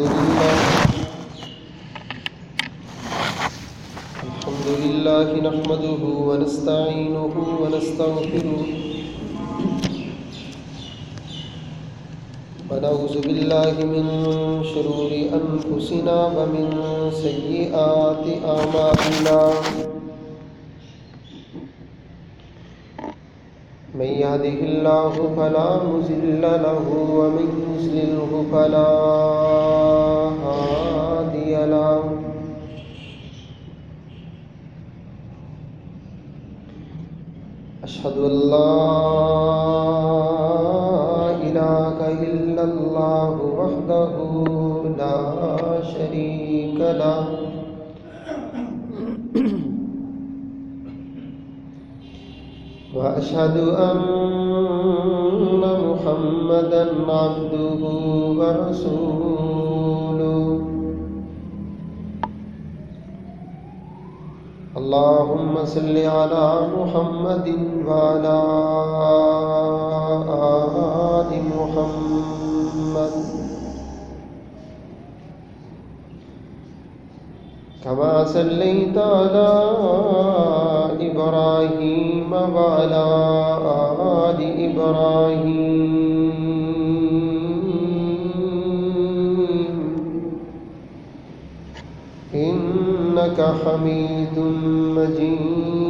الحمد لله الحمد لله نحمده ونستعينه ونستغفره ونعوذ بالله من شرور أنفسنا ومن سيئات أعمالنا من يهده الله فلا مزل له ومن يسلله فلا هادي له. أشهد أن لا إله إلا الله وحده لا شريك له. وأشهد أن محمدا عبده ورسوله. اللهم صل على محمد وعلى آل محمد. كما صليت على إبراهيم وعلى آل إبراهيم. إنك حميد مجيد.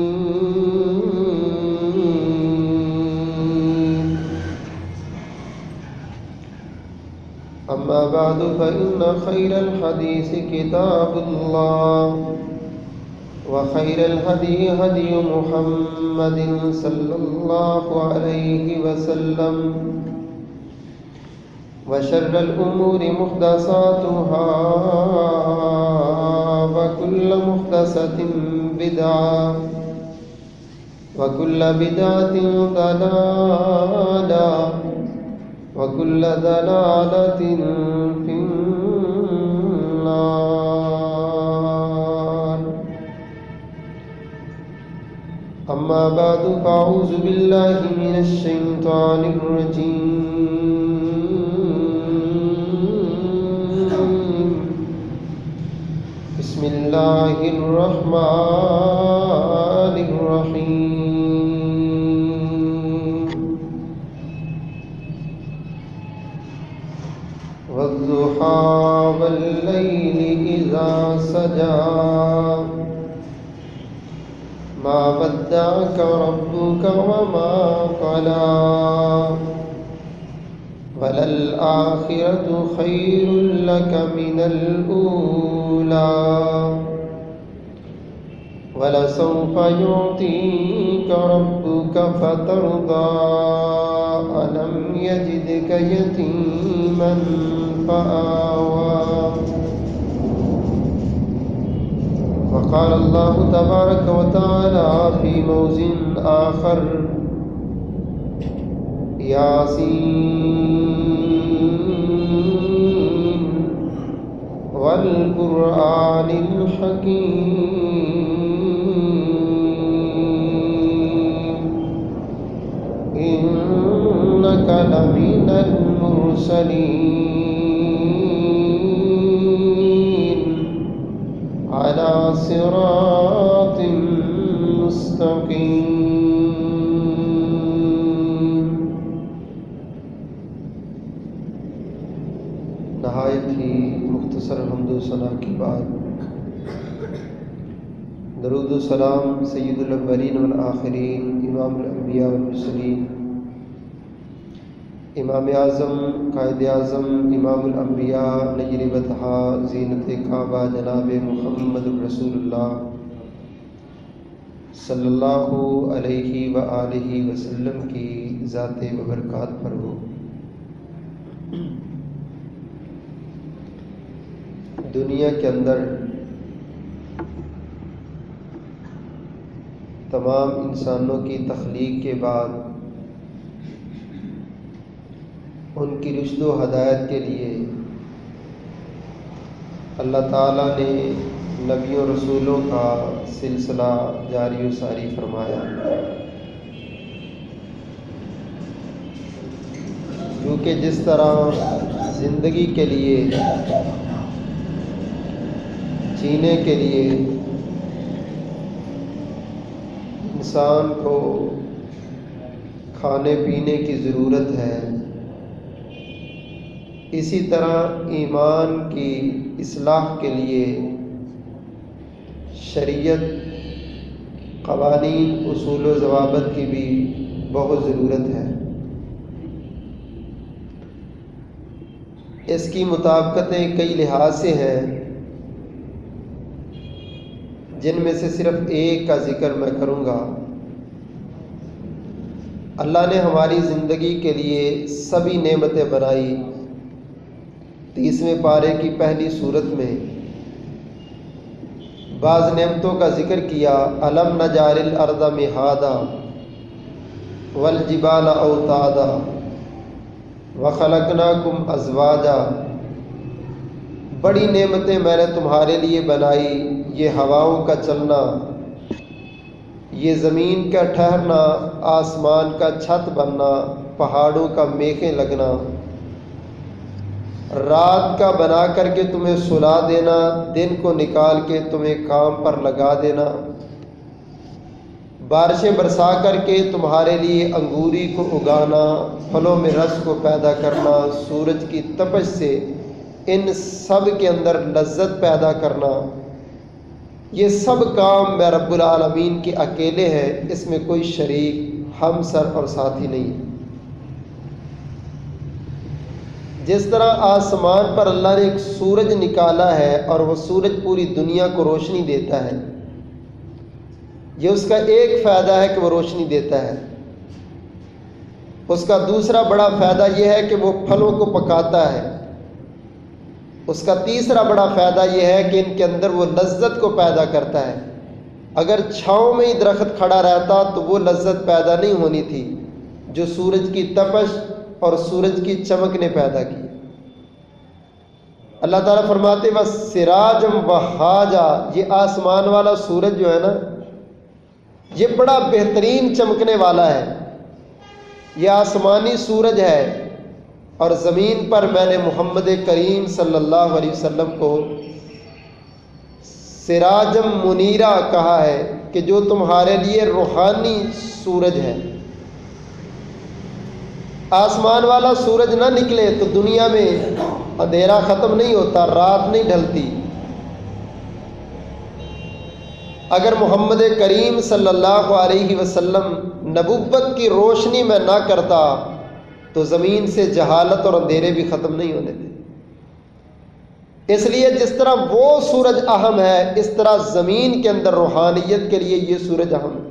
بعد فإن خير الحديث كتاب الله وخير الهدي هدي محمد صلى الله عليه وسلم وشر الأمور محدثاتها وكل محدثة بدعة وكل بدعة ضلالة وكل ضلالة أما بعد، فأعوذ بالله من الشيطان الرجيم. بسم الله الرحمن الرحيم. والضحى والليل إذا سجى. ما ودعك ربك وما قلى. وللآخرة خير لك من الأولى. ولسوف يعطيك ربك فترضى. ألم يجدك يتيما فآوى. وقال الله تبارك وتعالى في موزن آخر ياسين والقرآن الحكيم إنك لمن المرسلين. على صراط مستقيم. نہایت ہی مختصر حمد و ثناء کی بات. درود و سلام سید الاولین والآخرین، امام الانبیاء والمرسلین امام اعظم، قائد اعظم، امام الانبیاء نجر بطحا زینت کعبہ، جناب محمد رسول اللہ صلی اللہ علیہ وآلہ وسلم کی ذات و برکات پر ہو۔ دنیا کے اندر تمام انسانوں کی تخلیق کے بعد ان کی رشد و ہدایت کے لیے۔ اللہ تعالیٰ نے نبیوں رسولوں کا سلسلہ جاری و ساری فرمایا۔ کیونکہ جس طرح زندگی کے لیے، جینے کے لیے انسان کو کھانے پینے کی ضرورت ہے اسی طرح ایمان کی اصلاح کے لیے شریعت، قوانین، اصول و ضوابط کی بھی بہت ضرورت ہے۔ اس کی مطابقتیں کئی لحاظ سے ہیں، جن میں سے صرف ایک کا ذکر میں کروں گا۔ اللہ نے ہماری زندگی کے لیے سبھی نعمتیں بنائی۔ تیسویں پارے کی پہلی صورت میں بعض نعمتوں کا ذکر کیا علم نہ جار الردا مہادا ولجبال اوتادا و کم ازواجا۔ بڑی نعمتیں میں نے تمہارے لیے بنائی، یہ ہواؤں کا چلنا، یہ زمین کا ٹھہرنا، آسمان کا چھت بننا، پہاڑوں کا میخیں لگنا۔ رات کا بنا کر کے تمہیں سلا دینا، دن کو نکال کے تمہیں کام پر لگا دینا۔ بارشیں برسا کر کے تمہارے لیے انگوری کو اگانا، پھلوں میں رس کو پیدا کرنا، سورج کی تپش سے ان سب کے اندر لذت پیدا کرنا۔ یہ سب کام میں رب العالمین کے اکیلے ہیں، اس میں کوئی شریک، ہم سر اور ساتھی نہیں۔ جس طرح آسمان پر اللہ نے ایک سورج نکالا ہے اور وہ سورج پوری دنیا کو روشنی دیتا ہے۔ یہ اس کا ایک فائدہ ہے کہ وہ روشنی دیتا ہے۔ اس کا دوسرا بڑا فائدہ یہ ہے کہ وہ پھلوں کو پکاتا ہے۔ اس کا تیسرا بڑا فائدہ یہ ہے کہ ان کے اندر وہ لذت کو پیدا کرتا ہے۔ اگر چھاؤں میں ہی درخت کھڑا رہتا تو وہ لذت پیدا نہیں ہونی تھی۔ جو سورج کی تپش اور سورج کی چمک نے پیدا کی۔ اللہ تعالیٰ فرماتے بس سراجم و یہ آسمان والا سورج جو ہے نا، یہ بڑا بہترین چمکنے والا ہے۔ یہ آسمانی سورج ہے۔ اور زمین پر میں نے محمد کریم صلی اللہ علیہ وسلم کو سراجم منیرا کہا ہے کہ جو تمہارے لیے روحانی سورج ہے۔ آسمان والا سورج نہ نکلے تو دنیا میں اندھیرا ختم نہیں ہوتا، رات نہیں ڈھلتی۔ اگر محمد کریم صلی اللہ علیہ وسلم نبوت کی روشنی میں نہ کرتا تو زمین سے جہالت اور اندھیرے بھی ختم نہیں ہونے تھے اس لیے جس طرح وہ سورج اہم ہے، اس طرح زمین کے اندر روحانیت کے لیے یہ سورج اہم ہے۔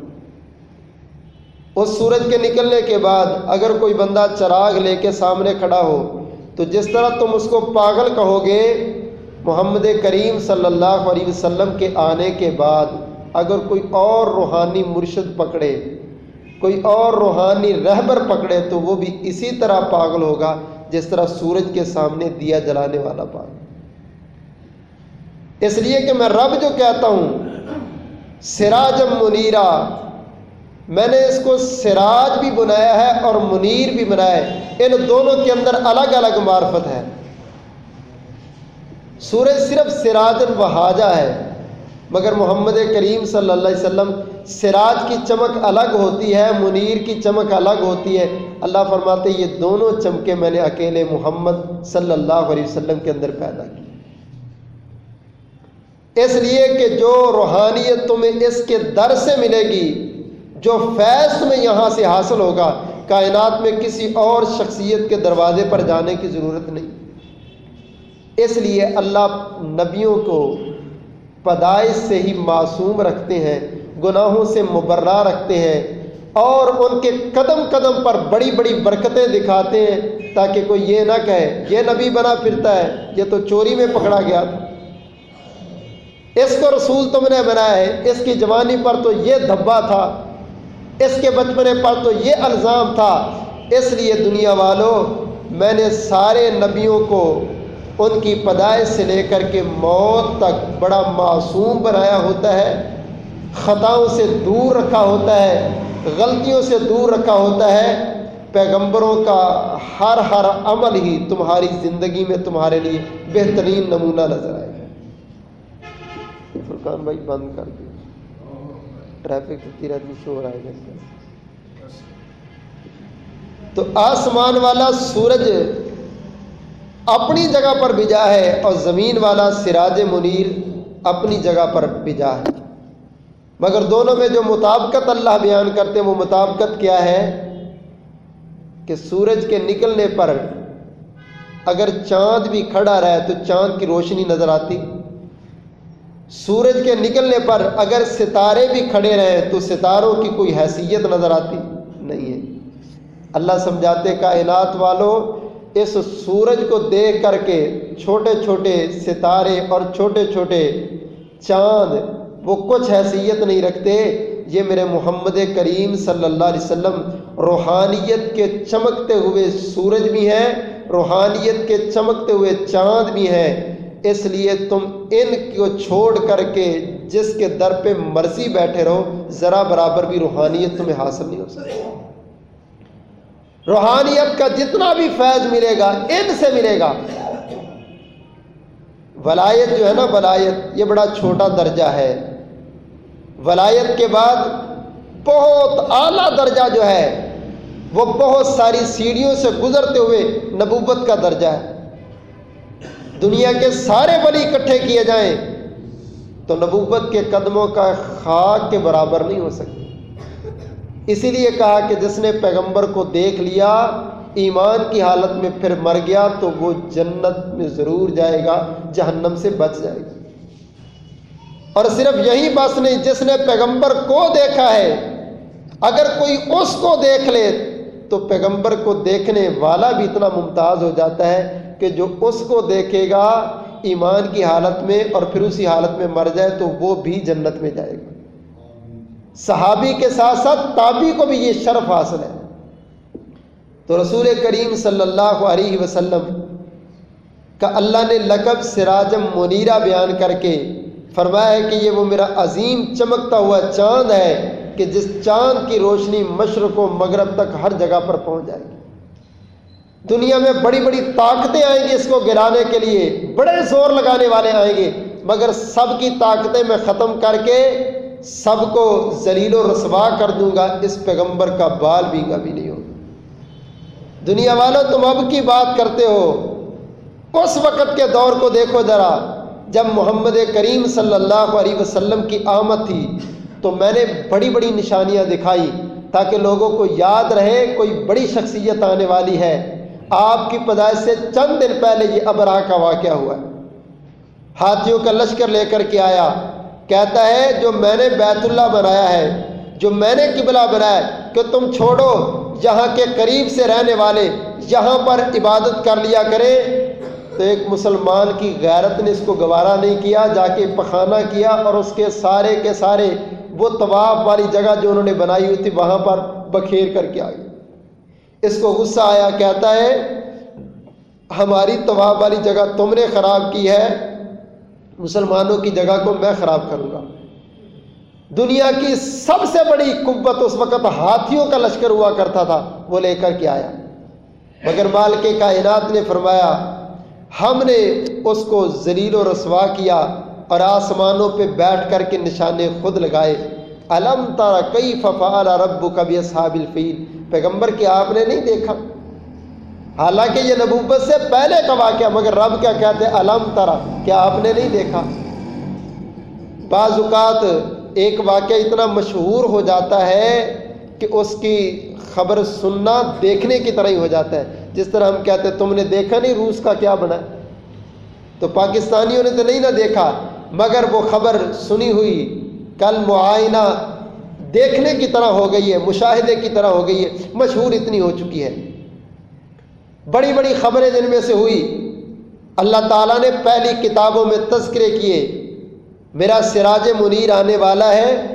اس سورج کے نکلنے کے بعد اگر کوئی بندہ چراغ لے کے سامنے کھڑا ہو، تو جس طرح تم اس کو پاگل کہو گے، محمد کریم صلی اللہ علیہ وسلم کے آنے کے بعد اگر کوئی اور روحانی مرشد پکڑے، کوئی اور روحانی رہبر پکڑے، تو وہ بھی اسی طرح پاگل ہوگا جس طرح سورج کے سامنے دیا جلانے والا پاگل۔ اس لیے کہ میں رب جو کہتا ہوں سراجم منیرا میں نے اس کو سراج بھی بنایا ہے اور منیر بھی بنایا ہے۔ ان دونوں کے اندر الگ الگ معرفت ہے۔ سورج صرف سراجن بہاجا ہے، مگر محمد کریم صلی اللہ علیہ وسلم سراج کی چمک الگ ہوتی ہے، منیر کی چمک الگ ہوتی ہے۔ اللہ فرماتے یہ دونوں چمکے میں نے اکیلے محمد صلی اللہ علیہ وسلم کے اندر پیدا کی۔ اس لیے کہ جو روحانیت تمہیں اس کے در سے ملے گی جو فیض تمہیں یہاں سے حاصل ہوگا، کائنات میں کسی اور شخصیت کے دروازے پر جانے کی ضرورت نہیں۔ اس لیے اللہ نبیوں کو پیدائش سے ہی معصوم رکھتے ہیں، گناہوں سے مبرہ رکھتے ہیں اور ان کے قدم قدم پر بڑی بڑی برکتیں دکھاتے ہیں تاکہ کوئی یہ نہ کہے، یہ نبی بنا پھرتا ہے، یہ تو چوری میں پکڑا گیا تھا۔ اس کو رسول تم نے بنایا ہے، اس کی جوانی پر تو یہ دھبا تھا اس کے بچپنے پر تو یہ الزام تھا، اس لیے دنیا والوں، میں نے سارے نبیوں کو ان کی پیدائش سے لے کر کے موت تک بڑا معصوم بنایا ہوتا ہے، خطاؤں سے دور رکھا ہوتا ہے، غلطیوں سے دور رکھا ہوتا ہے۔ پیغمبروں کا ہر ہر عمل ہی تمہاری زندگی میں تمہارے لیے بہترین نمونہ نظر آئے گا۔ فرقان بھائی، بند کر دیا ٹریفک ہوتی رہتی شور آئے گا تو آسمان والا سورج اپنی جگہ پر بجا ہے اور زمین والا سراج منیر اپنی جگہ پر بجا ہے۔ مگر دونوں میں جو مطابقت اللہ بیان کرتے ہیں، وہ مطابقت کیا ہے؟ کہ سورج کے نکلنے پر اگر چاند بھی کھڑا رہے تو چاند کی روشنی نظر آتی۔ سورج کے نکلنے پر اگر ستارے بھی کھڑے رہے تو ستاروں کی کوئی حیثیت نظر آتی نہیں ہے۔ اللہ سمجھاتے کائنات والوں، اس سورج کو دیکھ کر کے چھوٹے چھوٹے ستارے اور چھوٹے چھوٹے چاند وہ کچھ حیثیت نہیں رکھتے۔ یہ میرے محمد کریم صلی اللہ علیہ وسلم روحانیت کے چمکتے ہوئے سورج بھی ہیں، روحانیت کے چمکتے ہوئے چاند بھی ہیں۔ اس لیے تم ان کو چھوڑ کر کے جس کے در پہ مرضی بیٹھے رہو، ذرا برابر بھی روحانیت تمہیں حاصل نہیں ہو سکتی۔ روحانیت کا جتنا بھی فیض ملے گا، ان سے ملے گا۔ ولایت جو ہے نا، ولایت، یہ بڑا چھوٹا درجہ ہے۔ ولایت کے بعد بہت اعلیٰ درجہ جو ہے، وہ بہت ساری سیڑھیوں سے گزرتے ہوئے نبوت کا درجہ ہے۔ دنیا کے سارے ولی اکٹھے کیے جائیں تو نبوت کے قدموں کا خاک کے برابر نہیں ہو سکتی اسی لیے کہا کہ جس نے پیغمبر کو دیکھ لیا، ایمان کی حالت میں پھر مر گیا، تو وہ جنت میں ضرور جائے گا، جہنم سے بچ جائے گا۔ اور صرف یہی بس نہیں، جس نے پیغمبر کو دیکھا ہے، اگر کوئی اس کو دیکھ لے، تو پیغمبر کو دیکھنے والا بھی اتنا ممتاز ہو جاتا ہے کہ جو اس کو دیکھے گا ایمان کی حالت میں اور پھر اسی حالت میں مر جائے تو وہ بھی جنت میں جائے گا۔ صحابی کے ساتھ ساتھ تابی کو بھی یہ شرف حاصل ہے۔ تو رسول کریم صلی اللہ علیہ وسلم کا اللہ نے لقب سراجم منیرہ بیان کر کے فرمایا ہے کہ یہ وہ میرا عظیم چمکتا ہوا چاند ہے کہ جس چاند کی روشنی مشرق و مغرب تک ہر جگہ پر پہنچ جائے گی۔ دنیا میں بڑی بڑی طاقتیں آئیں گی اس کو گرانے کے لیے، بڑے زور لگانے والے آئیں گے، مگر سب کی طاقتیں میں ختم کر کے سب کو ذلیل و رسوا کر دوں گا، اس پیغمبر کا بال بھی کبھی نہیں ہوگا۔ دنیا والوں تم اب کی بات کرتے ہو۔ اس وقت کے دور کو دیکھو ذرا، جب محمد کریم صلی اللہ علیہ وسلم کی آمد تھی، تو میں نے بڑی بڑی نشانیاں دکھائی تاکہ لوگوں کو یاد رہے، کوئی بڑی شخصیت آنے والی ہے۔ آپ کی پیدائش سے چند دن پہلے یہ ابرا کا واقعہ ہوا ہے۔ ہاتھیوں کا لشکر لے کر کے آیا۔ کہتا ہے، جو میں نے بیت اللہ بنایا ہے، جو میں نے قبلہ بنایا کہ تم چھوڑو، یہاں کے قریب سے رہنے والے، یہاں پر عبادت کر لیا کریں۔ تو ایک مسلمان کی غیرت نے اس کو گوارا نہیں کیا، جا کے پخانہ کیا اور اس کے سارے کے سارے وہ طواف والی جگہ جو انہوں نے بنائی ہوئی تھی، وہاں پر بکھیر کر کے آئی اس کو غصہ آیا، کہتا ہے، ہماری طواف والی جگہ تم نے خراب کی ہے، مسلمانوں کی جگہ کو میں خراب کروں گا۔ دنیا کی سب سے بڑی قوت اس وقت ہاتھیوں کا لشکر ہوا کرتا تھا، وہ لے کر کے آیا۔ مگر مال کے کائنات نے فرمایا، ہم نے اس کو ذلیل و رسوا کیا اور آسمانوں پہ بیٹھ کر کے نشانے خود لگائے۔ علم تارا کئی ففال رب کبھی صحاب الفیل؟ پیغمبر کے آپ نے نہیں دیکھا۔ حالانکہ یہ نبوت سے پہلے کا واقعہ، مگر رب کیا کہتے علم ترا، کیا آپ نے نہیں دیکھا؟ بعض اوقات ایک واقعہ اتنا مشہور ہو جاتا ہے کہ اس کی خبر سننا دیکھنے کی طرح ہی ہو جاتا ہے۔ جس طرح ہم کہتے ہیں، تم نے دیکھا نہیں روس کا کیا بنا تو پاکستانیوں نے تو نہیں نہ دیکھا، مگر وہ خبر سنی ہوئی۔ کل معائنہ دیکھنے کی طرح ہو گئی ہے، مشاہدے کی طرح ہو گئی ہے، مشہور اتنی ہو چکی ہے۔ بڑی بڑی خبریں جن میں سے ہوئی، اللہ تعالیٰ نے پہلی کتابوں میں تذکرے کیے، میرا سراج منیر آنے والا ہے۔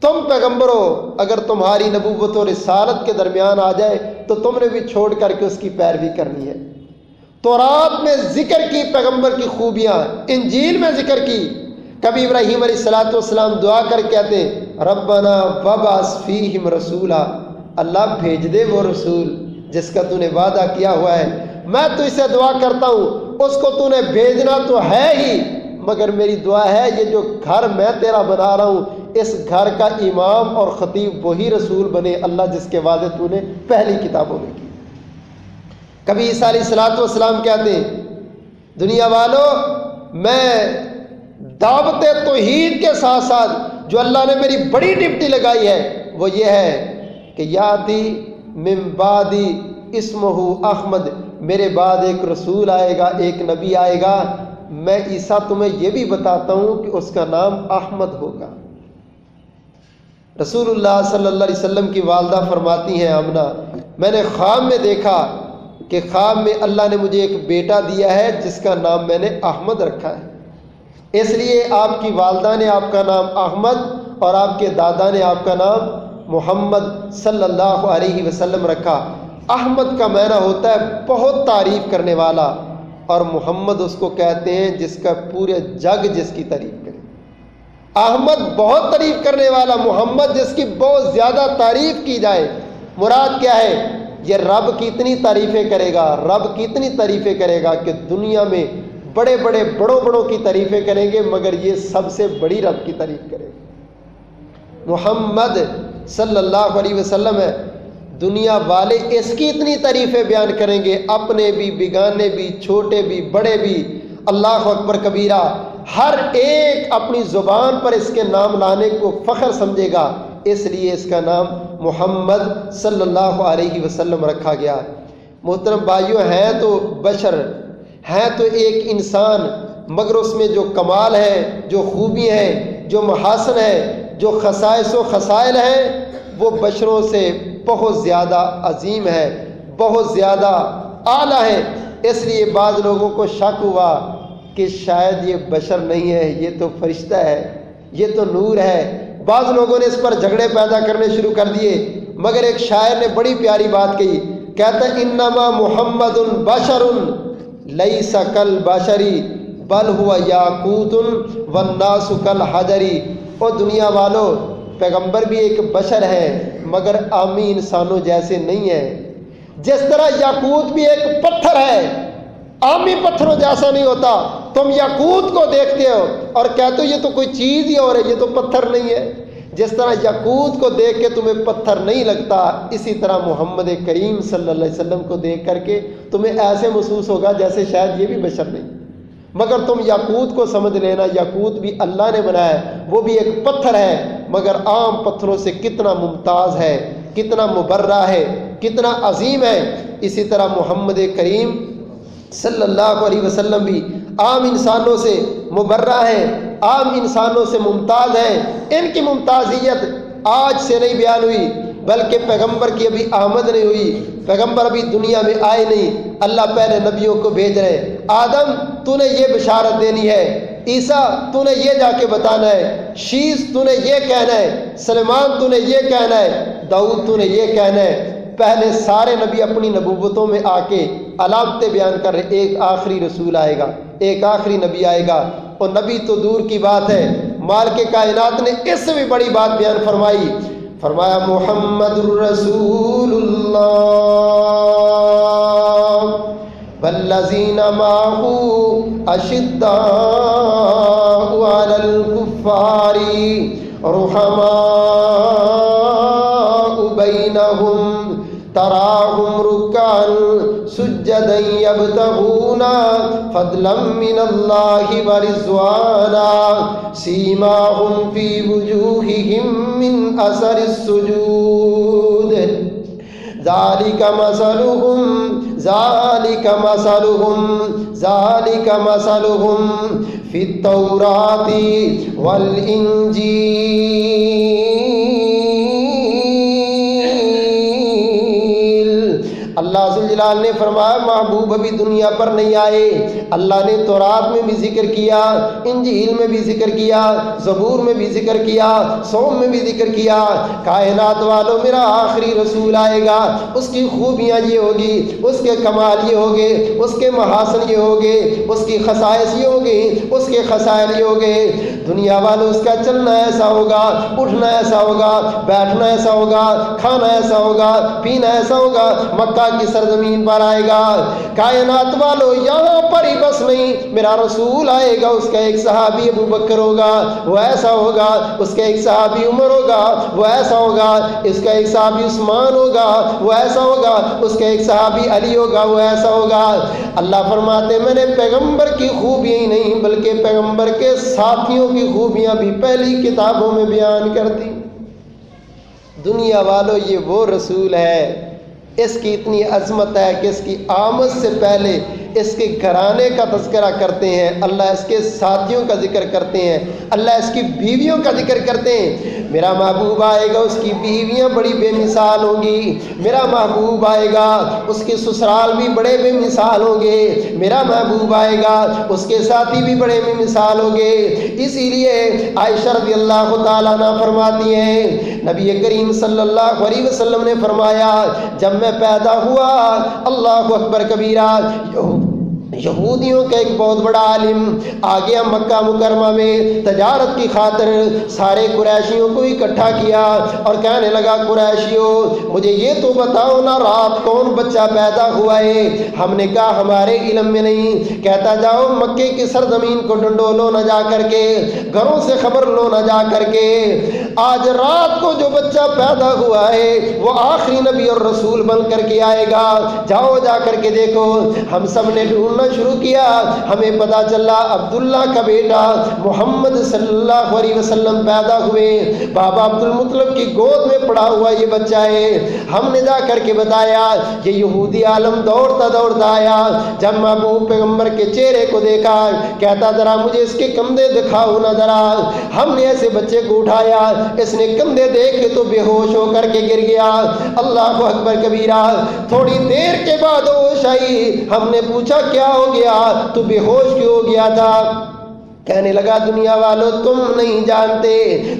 تم پیغمبر ہو اگر تمہاری نبوت و رسالت کے درمیان آ جائے، تو تم نے بھی چھوڑ کر کے اس کی پیروی کرنی ہے۔ تو رات میں ذکر کی پیغمبر کی خوبیاں، انجیل میں ذکر کی کبھی ابراہیم علیہ السلاۃ والسلام دعا کر کہتے ربنا وباس فیہم رسولہ اللہ بھیج دے وہ رسول جس کا تو نے وعدہ کیا ہوا ہے۔ میں تو اسے دعا کرتا ہوں، اس کو تو نے بھیجنا تو ہے ہی، مگر میری دعا ہے، یہ جو گھر میں تیرا بنا رہا ہوں، اس گھر کا امام اور خطیب وہی رسول بنے اللہ جس کے وعدے تو نے پہلی کتابوں میں کی کبھی عیسیٰ علیہ السلاۃ والسلام کہتے ہیں، دنیا والوں میں دعوت توحید کے ساتھ ساتھ جو اللہ نے میری بڑی ڈپٹی لگائی ہے، وہ یہ ہے کہ یادی ممبادی اسم احمد، میرے بعد ایک رسول آئے گا، ایک نبی آئے گا۔ میں عیسیٰ تمہیں یہ بھی بتاتا ہوں کہ اس کا نام احمد ہوگا۔ رسول اللہ صلی اللہ علیہ وسلم کی والدہ فرماتی ہیں، آمنہ، میں نے خواب میں دیکھا کہ خواب میں اللہ نے مجھے ایک بیٹا دیا ہے، جس کا نام میں نے احمد رکھا ہے۔ اس لیے آپ کی والدہ نے آپ کا نام احمد اور آپ کے دادا نے آپ کا نام محمد صلی اللہ علیہ وسلم رکھا۔ احمد کا معنی ہوتا ہے بہت تعریف کرنے والا اور محمد اس کو کہتے ہیں جس کا پورے جگ جس کی تعریف کرے۔ احمد بہت تعریف کرنے والا، محمد جس کی بہت زیادہ تعریف کی جائے۔ مراد کیا ہے؟ یہ رب کی اتنی تعریفیں کرے گا، رب کی اتنی تعریفیں کرے گا کہ دنیا میں بڑے بڑے بڑوں بڑوں کی تعریفیں کریں گے، مگر یہ سب سے بڑی رب کی تعریف کرے گا محمد صلی اللہ علیہ وسلم ہے دنیا والے اس کی اتنی تعریفیں بیان کریں گے، اپنے بھی بگانے بھی، چھوٹے بھی، بڑے بھی۔ اللہ اکبر کبیرہ، ہر ایک اپنی زبان پر اس کے نام لانے کو فخر سمجھے گا۔ اس لیے اس کا نام محمد صلی اللہ علیہ وسلم رکھا گیا۔ محترم بھائیوں ہیں تو بشر ہیں تو ایک انسان، مگر اس میں جو کمال ہے، جو خوبی ہے، جو محاسن ہے، جو خصائص و خسائل ہیں وہ بشروں سے بہت زیادہ عظیم ہے، بہت زیادہ اعلیٰ ہے۔ اس لیے بعض لوگوں کو شک ہوا کہ شاید یہ بشر نہیں ہے، یہ تو فرشتہ ہے، یہ تو نور ہے۔ بعض لوگوں نے اس پر جھگڑے پیدا کرنے شروع کر دیے، مگر ایک شاعر نے بڑی پیاری بات کہی، کہتا انما محمد البشر لئی سکل بشری بل ہوا یاقوت وناس کل حجری اور دنیا والوں پیغمبر بھی ایک بشر ہے، مگر عامی انسانوں جیسے نہیں ہے جس طرح یاقوت بھی ایک پتھر ہے، عامی پتھروں جیسا نہیں ہوتا۔ تم یاقوت کو دیکھتے ہو اور کہتے ہو یہ تو کوئی چیز ہی اور ہے، یہ تو پتھر نہیں ہے۔ جس طرح یاقوت کو دیکھ کے تمہیں پتھر نہیں لگتا، اسی طرح محمد کریم صلی اللہ علیہ وسلم کو دیکھ کر کے تمہیں ایسے محسوس ہوگا جیسے شاید یہ بھی بشر نہیں۔ مگر تم یاقوت کو سمجھ لینا یاقوت بھی اللہ نے بنایا ہے، وہ بھی ایک پتھر ہے۔ مگر عام پتھروں سے کتنا ممتاز ہے، کتنا مبرہ ہے، کتنا عظیم ہے۔ اسی طرح محمد کریم صلی اللہ علیہ وسلم بھی عام انسانوں سے مبرہ ہے عام انسانوں سے ممتاز ہیں۔ ان کی ممتازیت آج سے نہیں بیان ہوئی، بلکہ پیغمبر کی ابھی آمد نہیں ہوئی۔ پیغمبر ابھی دنیا میں آئے نہیں، اللہ پہلے نبیوں کو بھیج رہے آدم، تو نے یہ بشارت دینی ہے۔ عیسیٰ، تو نے یہ جا کے بتانا ہے۔ شیش تو نے یہ کہنا ہے۔ سلمان تو نے یہ کہنا ہے۔ دعود تو نے یہ کہنا ہے۔ پہلے سارے نبی اپنی نبوتوں میں آ کے علامتیں بیان کر رہے، ایک آخری رسول آئے گا، ایک آخری نبی آئے گا۔ اور نبی تو دور کی بات ہے مال کے کائنات نے اس سے بھی بڑی بات بیان فرمائی۔ فرمایا، محمد الرسول اللہ، والذین معه اشداء على الكفار، رحماء بینہم تراہم رکان سجدا یبتغون فضلا من اللہ ورزوانا سیماہم فی وجوہہم من اثر السجود. ذالک مثلہم ذالک مثلہم ذالک مثلہم فی التورات والانجیل جلال نے فرمایا، محبوب ابھی دنیا پر نہیں آئے۔ اللہ نے تورات میں بھی ذکر کیا، انجیل میں بھی ذکر کیا، زبور میں بھی ذکر کیا، سوم میں بھی ذکر کیا۔ کائنات والوں میرا آخری رسول آئے گا۔ اس کی خوبیاں یہ ہوگی، اس کے کمال یہ ہوگے، اس کے محاسن یہ ہوگے، اس کی خصائص یہ ہوگی، اس کے خسائل یہ ہوگے۔ دنیا والوں، اس کا چلنا ایسا ہوگا، اٹھنا ایسا ہوگا، بیٹھنا ایسا ہوگا، کھانا ایسا ہوگا، پینا ایسا ہوگا۔ مکہ کی سرزمین زمین پر آئے گا۔ کائنات والو، یہاں پر ہی بس نہیں، میرا رسول آئے گا، اس کا ایک صحابی ابو بکر ہوگا، وہ ایسا ہوگا، اس کا ایک صحابی عمر ہوگا، وہ ایسا ہوگا، اس کا ایک صحابی عثمان ہوگا، وہ ایسا ہوگا، اس کا ایک صحابی علی ہوگا، وہ ایسا ہوگا۔ اللہ فرماتے، میں نے پیغمبر کی خوبیاں ہی نہیں، بلکہ پیغمبر کے ساتھیوں کی خوبیاں بھی پہلی کتابوں میں بیان کر دی۔ دنیا والوں یہ وہ رسول ہے اس کی اتنی عظمت ہے کہ اس کی آمد سے پہلے اس کے گھرانے کا تذکرہ کرتے ہیں، اللہ اس کے ساتھیوں کا ذکر کرتے ہیں، اللہ اس کی بیویوں کا ذکر کرتے ہیں۔ میرا محبوب آئے گا، اس کی بیویاں بڑی بے مثال ہوں گی۔ میرا محبوب آئے گا، اس کے سسرال بھی بڑے بے مثال ہوں گے۔ میرا محبوب آئے گا، اس کے ساتھی بھی بڑے بے مثال ہوں گے۔ اسی لیے عائشہ رضی اللہ تعالیٰ نہ فرماتی ہیں، نبی کریم صلی اللہ علیہ وسلم نے فرمایا، جب میں پیدا ہوا، اللہ اکبر کبیرہ یہودیوں کا ایک بہت بڑا عالم آ گیا مکہ مکرمہ میں تجارت کی خاطر سارے قریشیوں کو اکٹھا کیا اور کہنے لگا، قریشیوں، مجھے یہ تو بتاؤ نا، رات کون بچہ پیدا ہوا ہے؟ ہم نے کہا، ہمارے علم میں نہیں۔ کہتا جاؤ، مکے کی سرزمین کو ڈنڈو لو نہ جا کر کے، گھروں سے خبر لو نہ جا کر کے۔ آج رات کو جو بچہ پیدا ہوا ہے، وہ آخری نبی اور رسول بن کر کے آئے گا۔ جاؤ، جا کر کے دیکھو، ہم سب نے ڈھونڈنا شروع کیا۔ ہمیں پتا چلا، عبداللہ کا بیٹا محمد صلی اللہ علیہ وسلم پیدا ہوئے۔ بابا عبد المطلب کی گود میں پڑا ہوا یہ بچہ ہے۔ ہم نے جا کر کے بتایا، یہ یہودی عالم دوڑتا دوڑتا آیا۔ جب محبوب پیغمبر کے چہرے کو دیکھا، کہتا، ذرا مجھے اس کے کندھے دکھاؤ نہ، ذرا۔ ہم نے ایسے بچے کو اٹھایا اس نے کندھے دیکھ کے تو بے ہوش ہو کر کے گر گیا۔ اللہ اکبر کبیرہ، تھوڑی دیر کے بعد ہوش آئی ہم نے پوچھا کیا ہو گیا؟ تو بے ہوش کیوں ہو گیا تھا؟ کہنے لگا دنیا والو، تم نہیں جانتے،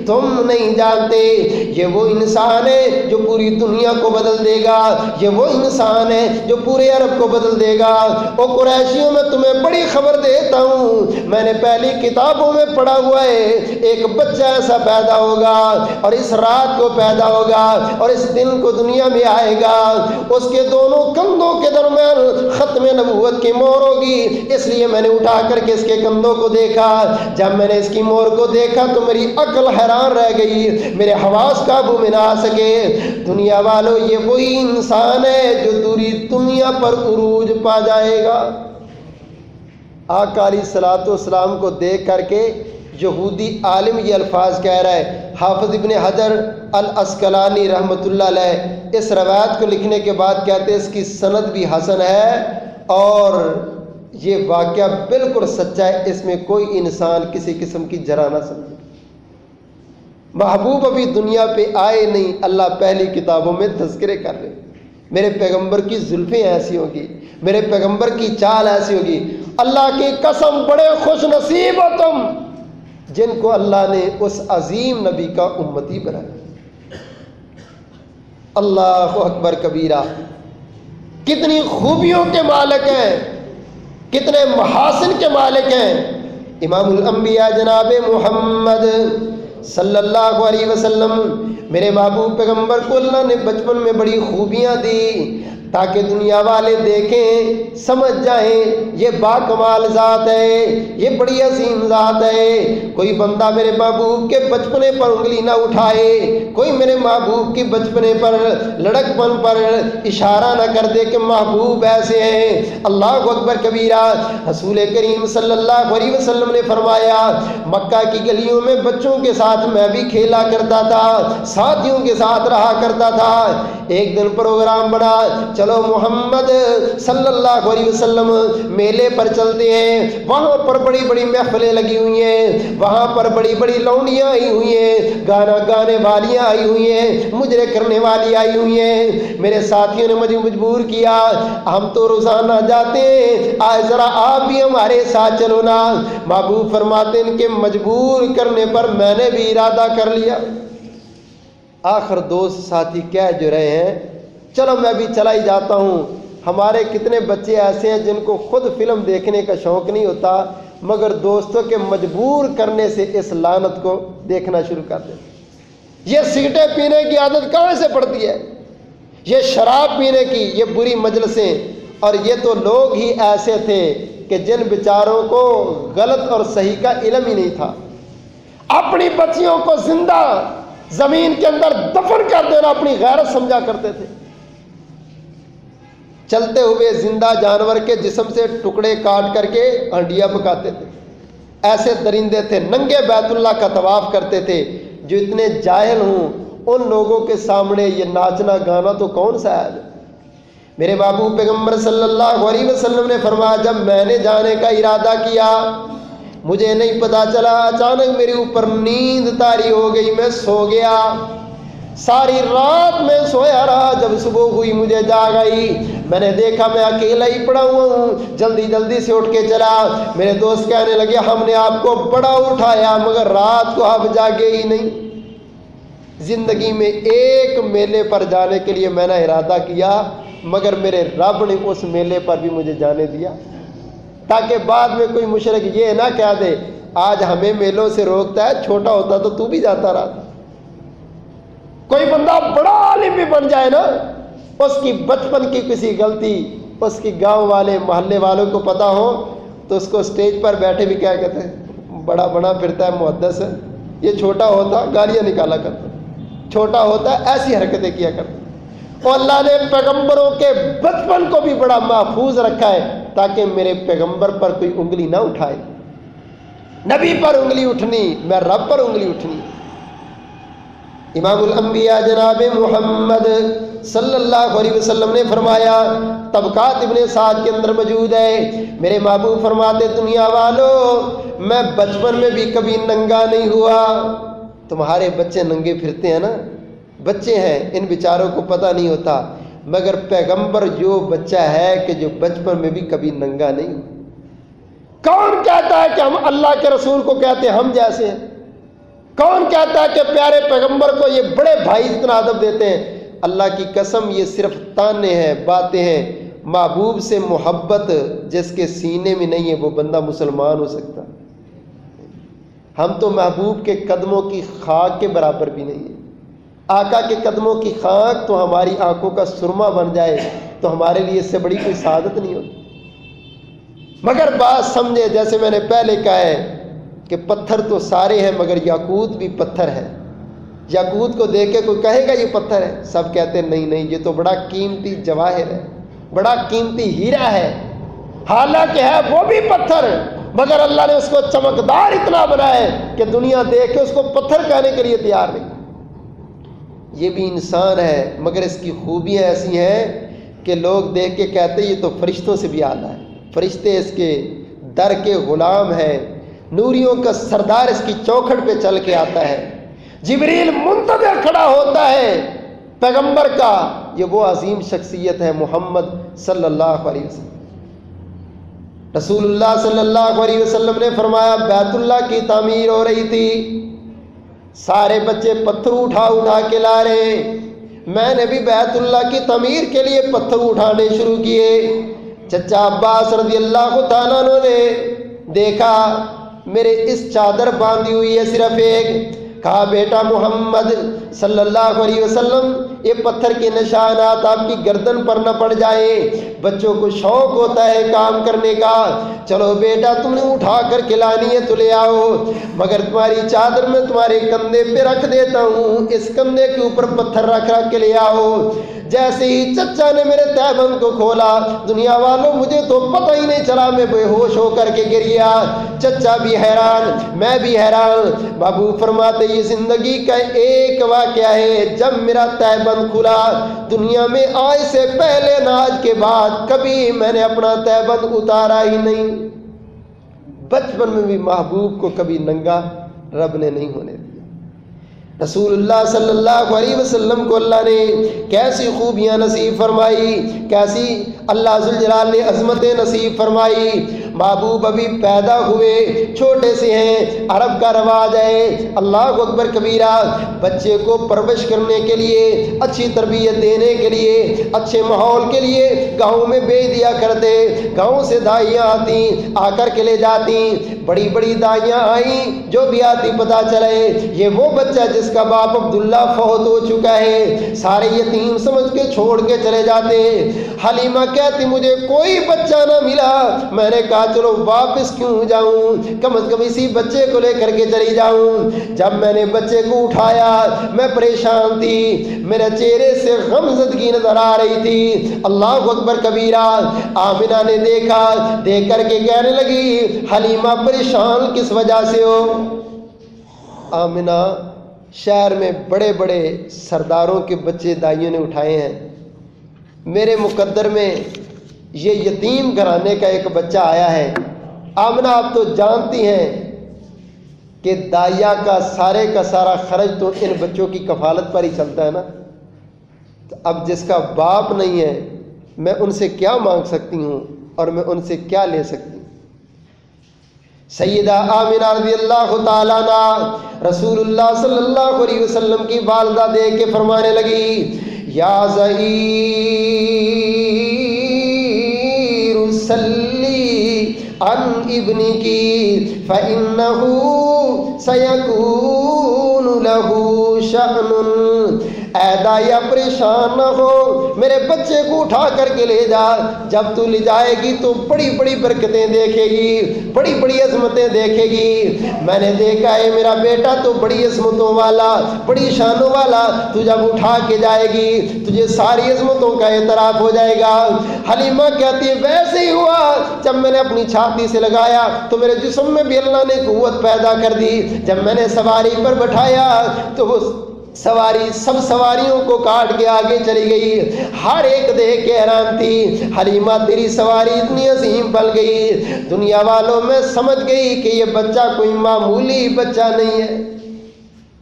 تم نہیں جانتے، یہ وہ انسان ہے جو پوری دنیا کو بدل دے گا، یہ وہ انسان ہے جو پورے عرب کو بدل دے گا۔ او قریشیوں، میں تمہیں بڑی خبر دیتا ہوں، میں نے پہلی کتابوں میں پڑھا ہوا ہے، ایک بچہ ایسا پیدا ہوگا اور اس رات کو پیدا ہوگا اور اس دن کو دنیا میں آئے گا۔ اس کے دونوں کندھوں کے درمیان ختم نبوت کی مور ہوگی، اس لیے میں نے اٹھا کر کے اس کے کندھوں کو دیکھا۔ جب میں نے اس کی مور کو دیکھا تو میری عقل حیران رہ گئی، میرے حواس قابو میں نہ آ سکے۔ دنیا والو، یہ وہی انسان ہے جو دوری دنیا پر عروج پا جائے گا۔ آقا علیہ سلاۃ والسلام کو دیکھ کر کے یہودی عالم یہ الفاظ کہہ رہا ہے، حافظ ابن حضر الاسکلانی رحمۃ اللہ علیہ، اس روایت کو لکھنے کے بعد کہتے ہیں اس کی سند بھی حسن ہے اور یہ واقعہ بالکل سچا ہے، اس میں کوئی انسان کسی قسم کی جرا نہ سمجھے۔ محبوب ابھی دنیا پہ آئے نہیں، اللہ پہلی کتابوں میں تذکرے کر رہے میرے پیغمبر کی زلفیں ایسی ہوگی میرے پیغمبر کی چال ایسی ہوگی اللہ کی قسم، بڑے خوش نصیب ہو تم۔ جن کو اللہ نے اس عظیم نبی کا امتی بنایا۔ اللہ اکبر کبیرہ، کتنی خوبیوں کے مالک ہیں۔ کتنے محاسن کے مالک ہیں؟ امام الانبیاء جناب محمد صلی اللہ علیہ وسلم، میرے محبوب پیغمبر کو اللہ نے بچپن میں بڑی خوبیاں دی تاکہ دنیا والے دیکھیں، سمجھ جائیں، یہ با کمال ذات ہے، یہ بڑی عظیم ذات ہے۔ کوئی بندہ میرے محبوب کے بچپنے پر انگلی نہ اٹھائے، کوئی میرے محبوب کی بچپنے پر لڑک پن پر اشارہ نہ کر دے کہ محبوب ایسے ہیں۔ اللہ اکبر کبیرہ، رسول کریم صلی اللہ علیہ وسلم نے فرمایا، مکہ کی گلیوں میں بچوں کے ساتھ میں بھی کھیلا کرتا تھا، ساتھیوں کے ساتھ رہا کرتا تھا۔ ایک دن پروگرام بنا چلو محمد صلی اللہ علیہ وسلم میلے پر چلتے ہیں۔ وہاں پر بڑی بڑی محفلیں لگی ہوئی ہیں۔ وہاں پر بڑی بڑی لونیاں آئی ہوئی ہیں۔ گانا گانے والیاں آئی ہوئی ہیں۔ مجرے کرنے والی آئی ہوئی ہیں۔ میرے ساتھیوں نے مجھے مجبور کیا۔ ہم تو روزانہ جاتے ہیں۔ آج ذرا آپ بھی ہمارے ساتھ چلو نا۔ محبوب فرماتے ہیں کہ مجبور کرنے پر میں نے بھی ارادہ کر لیا۔ آخر دوست ساتھی کہہ جو رہے ہیں؟ چلو میں بھی چلا ہی جاتا ہوں۔ ہمارے کتنے بچے ایسے ہیں جن کو خود فلم دیکھنے کا شوق نہیں ہوتا، مگر دوستوں کے مجبور کرنے سے اس لانت کو دیکھنا شروع کر دیتے یہ سگٹیں پینے کی عادت کہاں سے پڑتی ہے؟ یہ شراب پینے کی یہ بری مجلسیں۔ اور یہ تو لوگ ہی ایسے تھے کہ جن بیچاروں کو غلط اور صحیح کا علم ہی نہیں تھا۔ اپنی بچیوں کو زندہ زمین کے اندر دفن کر دینا، اپنی غیرت سمجھا کرتے تھے۔ چلتے ہوئے زندہ جانور کے جسم سے ٹکڑے کاٹ کر کے ہنڈیا پکاتے تھے۔ ایسے درندے تھے، ننگے بیت اللہ کا طواف کرتے تھے۔ جو اتنے جاہل ہوں، ان لوگوں کے سامنے یہ ناچنا گانا تو کون سا ہے؟ میرے بابو پیغمبر صلی اللہ علیہ وسلم نے فرمایا، جب میں نے جانے کا ارادہ کیا، مجھے نہیں پتا چلا، اچانک میرے اوپر نیند تاری ہو گئی، میں سو گیا۔ ساری رات میں سویا رہا، جب صبح ہوئی مجھے جا گئی میں نے دیکھا، میں اکیلا ہی پڑا ہوا ہوں۔ جلدی جلدی سے اٹھ کے چلا۔ میرے دوست کہنے لگے، ہم نے آپ کو بڑا اٹھایا، مگر رات کو آپ جاگے ہی نہیں۔ زندگی میں ایک میلے پر جانے کے لیے میں نے ارادہ کیا، مگر میرے رب نے اس میلے پر بھی مجھے جانے دیا۔ تاکہ بعد میں کوئی مشرق یہ نہ کہہ دے، آج ہمیں میلوں سے روکتا ہے، چھوٹا ہوتا تو تو بھی جاتا رہا۔ کوئی بندہ بڑا عالم بھی بن جائے نا، اس کی بچپن کی کسی غلطی، اس کی گاؤں والے، محلے والوں کو پتا ہو، تو اس کو اسٹیج پر بیٹھے بھی کیا کہتے ہیں، بڑا بڑا پھرتا ہے محدث ہے یہ چھوٹا ہوتا، گالیاں نکالا کرتا، چھوٹا ہوتا ہے، ایسی حرکتیں کیا کرتا اور اللہ نے پیغمبروں کے بچپن کو بھی بڑا محفوظ رکھا ہے، تاکہ میرے پیغمبر پر کوئی انگلی نہ اٹھائے۔ نبی پر انگلی اٹھنی، میں رب پر انگلی اٹھنی۔ امام الانبیاء جناب محمد صلی اللہ علیہ وسلم نے فرمایا، طبقات ابن سعد کے اندر موجود ہے۔ میرے محبوب فرماتے، دنیا والو، میں بچپن میں بھی کبھی ننگا نہیں ہوا۔ تمہارے بچے ننگے پھرتے ہیں نا؟ بچے ہیں، ان بیچاروں کو پتہ نہیں ہوتا۔ مگر پیغمبر جو بچہ ہے کہ جو بچپن میں بھی کبھی ننگا نہیں کون کہتا ہے کہ ہم اللہ کے رسول کو کہتے ہیں، ہم جیسے ہیں؟ کون کہتا ہے کہ پیارے پیغمبر کو یہ بڑے بھائی اتنا ادب دیتے ہیں؟ اللہ کی قسم، یہ صرف تانے ہیں، باتیں ہیں۔ محبوب سے محبت جس کے سینے میں نہیں ہے، وہ بندہ مسلمان ہو سکتا۔ ہم تو محبوب کے قدموں کی خاک کے برابر بھی نہیں ہیں۔ آقا کے قدموں کی خاک تو ہماری آنکھوں کا سرما بن جائے تو ہمارے لیے اس سے بڑی کوئی سعادت نہیں ہوتی۔ مگر بات سمجھے، جیسے میں نے پہلے کہا ہے کہ پتھر تو سارے ہیں مگر یاقوت بھی پتھر ہے۔ یاقوت کو دیکھ کے کوئی کہے گا یہ پتھر ہے؟ سب کہتے ہیں نہیں نہیں، یہ تو بڑا قیمتی جواہر ہے، بڑا قیمتی ہیرا ہے۔ حالانکہ ہے وہ بھی پتھر، مگر اللہ نے اس کو چمکدار اتنا بنایا ہے کہ دنیا دیکھ کے اس کو پتھر کہنے کے لیے تیار نہیں۔ یہ بھی انسان ہے، مگر اس کی خوبیاں ایسی ہیں کہ لوگ دیکھ کے کہتے یہ تو فرشتوں سے بھی آلہ ہے۔ فرشتے اس کے در کے غلام ہیں نوریوں کا سردار اس کی چوکھٹ پہ چل کے آتا ہے۔ جبریل منتظر کھڑا ہوتا ہے۔ پیغمبر کا یہ وہ عظیم شخصیت ہے محمد صلی اللہ علیہ وسلم۔ رسول اللہ صلی اللہ علیہ وسلم نے فرمایا، بیت اللہ کی تعمیر ہو رہی تھی۔ سارے بچے پتھر اٹھا اٹھا کے لا رہے میں نے بھی بیت اللہ کی تعمیر کے لیے پتھر اٹھانے شروع کیے۔ چچا عباس رضی اللہ تعالیٰ نے دیکھا میرے اس چادر باندھی ہوئی ہے صرف ایک۔ کہا، بیٹا محمد صلی اللہ علیہ وسلم، یہ پتھر کے نشانات آپ کی گردن پر نہ پڑ جائیں۔ بچوں کو شوق ہوتا ہے کام کرنے کا۔ چلو بیٹا، تم نے اٹھا کر کھلانی ہے، تو لے آؤ۔ مگر تمہاری چادر میں تمہارے کندھے پہ رکھ دیتا ہوں۔ اس کندھے کے اوپر پتھر رکھ رکھ کے لے آؤ۔ جیسے ہی چچا نے میرے تیبند کو کھولا، دنیا والوں، مجھے تو پتہ ہی نہیں چلا، میں بے ہوش ہو کر کے گریا چچا بھی حیران، میں بھی حیران۔ بابو فرماتے یہ زندگی کا ایک واقعہ ہے۔ جب میرا تیبند تیبند کھلا، دنیا میں آئے سے پہلے ناج کے بعد کبھی میں نے اپنا تیبند اتارا ہی نہیں۔ بچپن میں بھی محبوب کو کبھی ننگا رب نے نہیں ہونے دیا۔ رسول اللہ صلی اللہ علیہ وسلم کو اللہ نے کیسی خوبیاں نصیب فرمائی، کیسی اللہ ذوالجلال نے عظمت نصیب فرمائی۔ محبوب ابھی پیدا ہوئے، چھوٹے سے ہیں، عرب کا رواج ہے۔ اللہ اکبر کبیرہ، بچے کو پرورش کرنے کے لیے، اچھی تربیت دینے کے لیے، اچھے ماحول کے لیے گاؤں میں بیچ دیا کرتے۔ گاؤں سے دائیاں آتی، آ کر کے لے جاتی۔ بڑی بڑی دائیاں آئیں، جو بھی آتی پتہ چلے۔ یہ وہ بچہ جس کا باپ عبداللہ فوت ہو چکا ہے۔ سارے یتیم سمجھ کے چھوڑ کے چلے جاتے۔ حلیمہ کہتی، مجھے کوئی بچہ نہ ملا۔ میں نے کہا چلو واپس کیوں جاؤں؟ کم از کم اسی بچے کو لے کر کے چلی جاؤں۔ جب میں نے بچے کو اٹھایا، میں پریشان تھی۔ میرے چہرے سے غم زدگی نظر آ رہی تھی۔ اللہ اکبر کبیرہ آمنہ نے دیکھا، دیکھ کر کے کہنے لگی، حلیمہ پریشان کس وجہ سے ہو؟ آمنہ شہر میں بڑے بڑے سرداروں کے بچے دائیوں نے اٹھائے ہیں۔ میرے مقدر میں یہ یتیم گھرانے کا ایک بچہ آیا ہے۔ آمنہ آپ تو جانتی ہیں کہ دائیا کا، سارے کا سارا خرچ تو ان بچوں کی کفالت پر ہی چلتا ہے نا۔ تو اب جس کا باپ نہیں ہے، میں ان سے کیا مانگ سکتی ہوں اور میں ان سے کیا لے سکتی ہوں؟ سیدہ آمینہ رضی اللہ تعالیٰ نا رسول اللہ صلی اللہ علیہ وسلم کی والدہ دیکھ کے فرمانے لگی، یا سلی عن ابنك فإنه سيكون له شأن. اے دایا پریشان نہ ہو، میرے بچے کو اٹھا کر کے لے جا۔ جب تو لے جائے گی، تو بڑی بڑی برکتیں دیکھے گی، بڑی بڑی عظمتیں دیکھے گی۔ میں نے دیکھا ہے، میرا بیٹا تو بڑی عظمتوں والا، بڑی شانوں والا۔ تو جب اٹھا کے جائے گی، تجھے ساری عظمتوں کا اعتراف ہو جائے گا۔ حلیمہ کہتی ہے، ویسے ہی ہوا۔ جب میں نے اپنی چھاتی سے لگایا، تو میرے جسم میں بھی اللہ نے قوت پیدا کر دی۔ جب میں نے سواری پر بٹھایا، تو وہ سواری، سب سواریوں کو کاٹ کے آگے چلی گئی۔ ہر ایک دیکھ کے حیران تھی، حلیمہ تیری سواری اتنی عظیم پل گئی۔ دنیا والوں میں سمجھ گئی کہ یہ بچہ کوئی معمولی بچہ نہیں ہے۔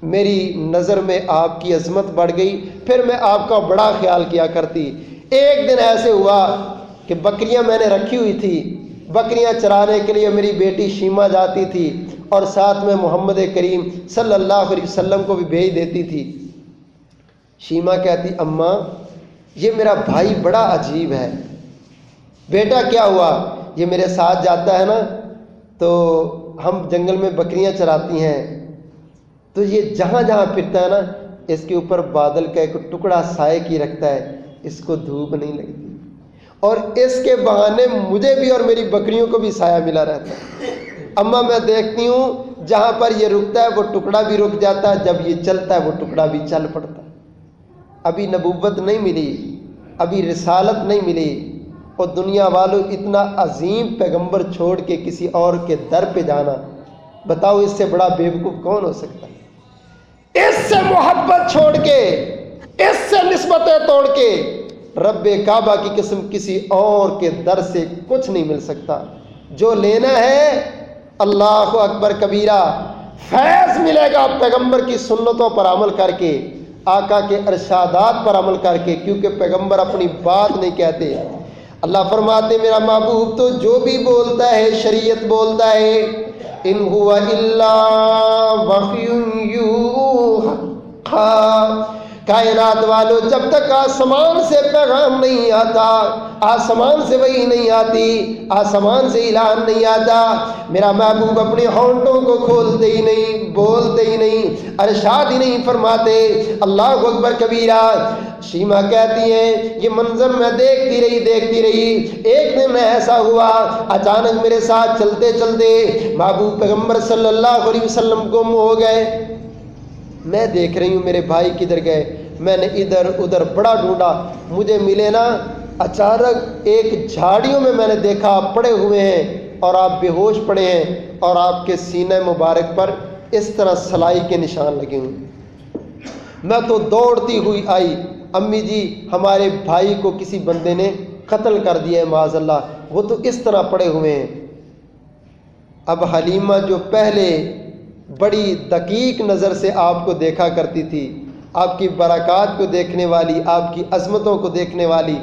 میری نظر میں آپ کی عظمت بڑھ گئی، پھر میں آپ کا بڑا خیال کیا کرتی۔ ایک دن ایسے ہوا کہ بکریاں میں نے رکھی ہوئی تھی۔ بکریاں چرانے کے لیے میری بیٹی شیما جاتی تھی اور ساتھ میں محمد کریم صلی اللہ علیہ وسلم کو بھی بھیج دیتی تھی۔ شیما کہتی، اماں، یہ میرا بھائی بڑا عجیب ہے۔ بیٹا کیا ہوا؟ یہ میرے ساتھ جاتا ہے نا؟ تو ہم جنگل میں بکریاں چراتی ہیں۔ تو یہ جہاں جہاں پھرتا ہے نا، اس کے اوپر بادل کا ایک ٹکڑا سائے کی رکھتا ہے۔ اس کو دھوپ نہیں لگتی۔ اور اس کے بہانے مجھے بھی اور میری بکریوں کو بھی سایہ ملا رہتا ہے۔ اما میں دیکھتی ہوں، جہاں پر یہ رکتا ہے، وہ ٹکڑا بھی رک جاتا ہے، جب یہ چلتا ہے، وہ ٹکڑا بھی چل پڑتا ہے۔ ابھی نبوت نہیں ملی، ابھی رسالت نہیں ملی۔ اور دنیا والوں اتنا عظیم پیغمبر چھوڑ کے کسی اور کے در پہ جانا، بتاؤ اس سے بڑا بیوقوف کون ہو سکتا ہے؟ اس سے محبت چھوڑ کے، اس سے نسبتیں توڑ کے رب کعبہ کی قسم کسی اور کے در سے کچھ نہیں مل سکتا۔ جو لینا ہے، اللہ اکبر کبیرہ، فیض ملے گا پیغمبر کی سنتوں پر عمل کر کے، آقا کے ارشادات پر عمل کر کے، کیونکہ پیغمبر اپنی بات نہیں کہتے۔ اللہ فرماتے، میرا محبوب تو جو بھی بولتا ہے، شریعت بولتا ہے، ان ہوا اللہ کائنات والو جب تک آسمان سے پیغام نہیں آتا، آسمان سے وہی نہیں آتی، آسمان سے اعلان نہیں آتا، میرا محبوب اپنے ہونٹوں کو کھولتے ہی نہیں، بولتے ہی نہیں، ارشاد ہی نہیں فرماتے، اللہ اکبر کبیرہ شیما کہتی ہیں، یہ منظر میں دیکھتی رہی دیکھتی رہی، ایک دن ایسا ہوا، اچانک میرے ساتھ چلتے چلتے محبوب پیغمبر صلی اللہ علیہ وسلم گم ہو گئے۔ میں دیکھ رہی ہوں میرے بھائی کدھر گئے۔ میں نے ادھر ادھر بڑا ڈھونڈا، مجھے ملے نا، اچانک ایک جھاڑیوں میں میں نے دیکھا آپ پڑے ہوئے ہیں اور آپ بے ہوش پڑے ہیں اور آپ کے سینہ مبارک پر اس طرح سلائی کے نشان لگے ہوئے میں تو دوڑتی ہوئی آئی۔ امی جی ہمارے بھائی کو کسی بندے نے قتل کر دیا ہے معاذ اللہ وہ تو اس طرح پڑے ہوئے ہیں۔ اب حلیمہ جو پہلے بڑی دقیق نظر سے آپ کو دیکھا کرتی تھی آپ کی برکات کو دیکھنے والی، آپ کی عظمتوں کو دیکھنے والی،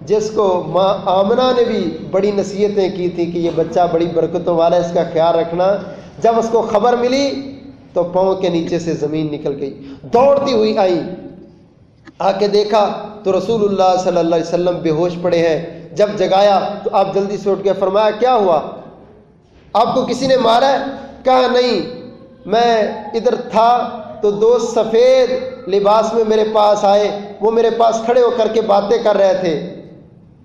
جس کو ماں آمنہ نے بھی بڑی نصیحتیں کی تھیں کہ یہ بچہ بڑی برکتوں والا ہے، اس کا خیال رکھنا۔ جب اس کو خبر ملی تو پاؤں کے نیچے سے زمین نکل گئی۔ دوڑتی ہوئی آئی آ کے دیکھا تو رسول اللہ صلی اللہ علیہ وسلم بے ہوش پڑے ہیں۔ جب جگایا تو آپ جلدی سے اٹھ کے فرمایا، کیا ہوا؟ آپ کو کسی نے مارا ہے؟ کہا، نہیں، میں ادھر تھا تو دو سفید لباس میں میرے پاس آئے، وہ میرے پاس کھڑے ہو کر کے باتیں کر رہے تھے۔